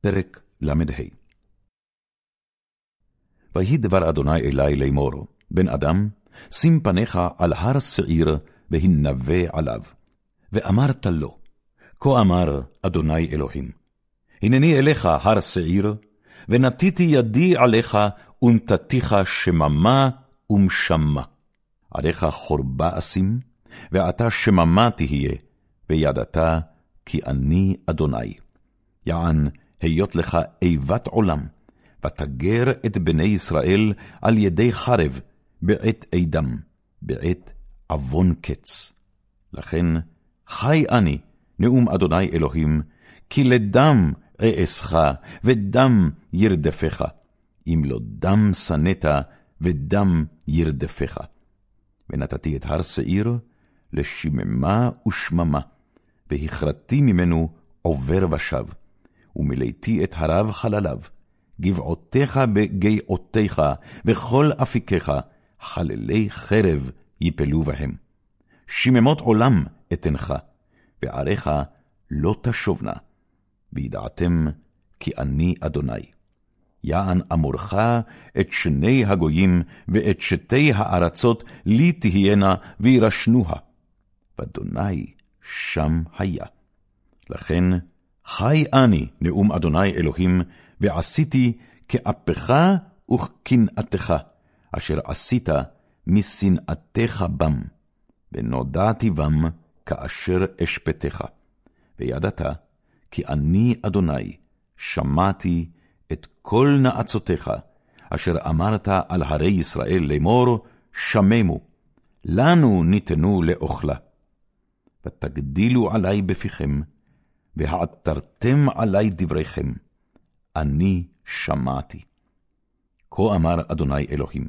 פרק ל"ה ויהי דבר אדוני אלי לאמור, בן אדם, שים פניך על הר שעיר, והנבא עליו. ואמרת לו, כה אמר אדוני אלוהים, הנני אליך הר שעיר, ונטיתי ידי עליך, ונתתיך שממה ומשמה. עליך חורבה אשים, ועתה שממה תהיה, וידעת כי אני אדוני. יען, היות לך איבת עולם, ותגר את בני ישראל על ידי חרב, בעת עדם, בעת עוון קץ. לכן, חי אני, נאום אדוני אלוהים, כי לדם אעשך, ודם ירדפך, אם לא דם שנאת, ודם ירדפך. ונתתי את הר שעיר לשממה ושממה, והכרתי ממנו עובר ושב. ומילאתי את הרב חלליו, גבעותיך בגאותיך, וכל אפיקיך, חללי חרב יפלו בהם. שממות עולם אתנך, ועריך לא תשובנה, וידעתם כי אני אדוני. יען אמורך את שני הגויים, ואת שתי הארצות לי תהיינה, וירשנוה. ואדוני שם היה. לכן חי אני, נאום אדוני אלוהים, ועשיתי כאפך וכקנאתך, אשר עשית משנאתך בם, ונודעתי בם כאשר אשפטך. וידעת כי אני אדוני, שמעתי את כל נאצותיך, אשר אמרת על הרי ישראל לאמור, שממו, לנו ניתנו לאוכלה. ותגדילו עלי בפיכם, והעתרתם עלי דבריכם, אני שמעתי. כה אמר אדוני אלוהים,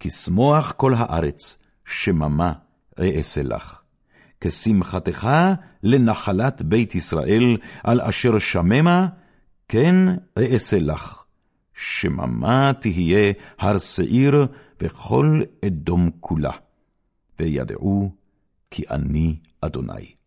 כי שמוח כל הארץ, שממה אעשה לך. כשמחתך לנחלת בית ישראל, על אשר שממה, כן אעשה לך. שממה תהיה הר שעיר וכל אדום כולה, וידעו כי אני אדוני.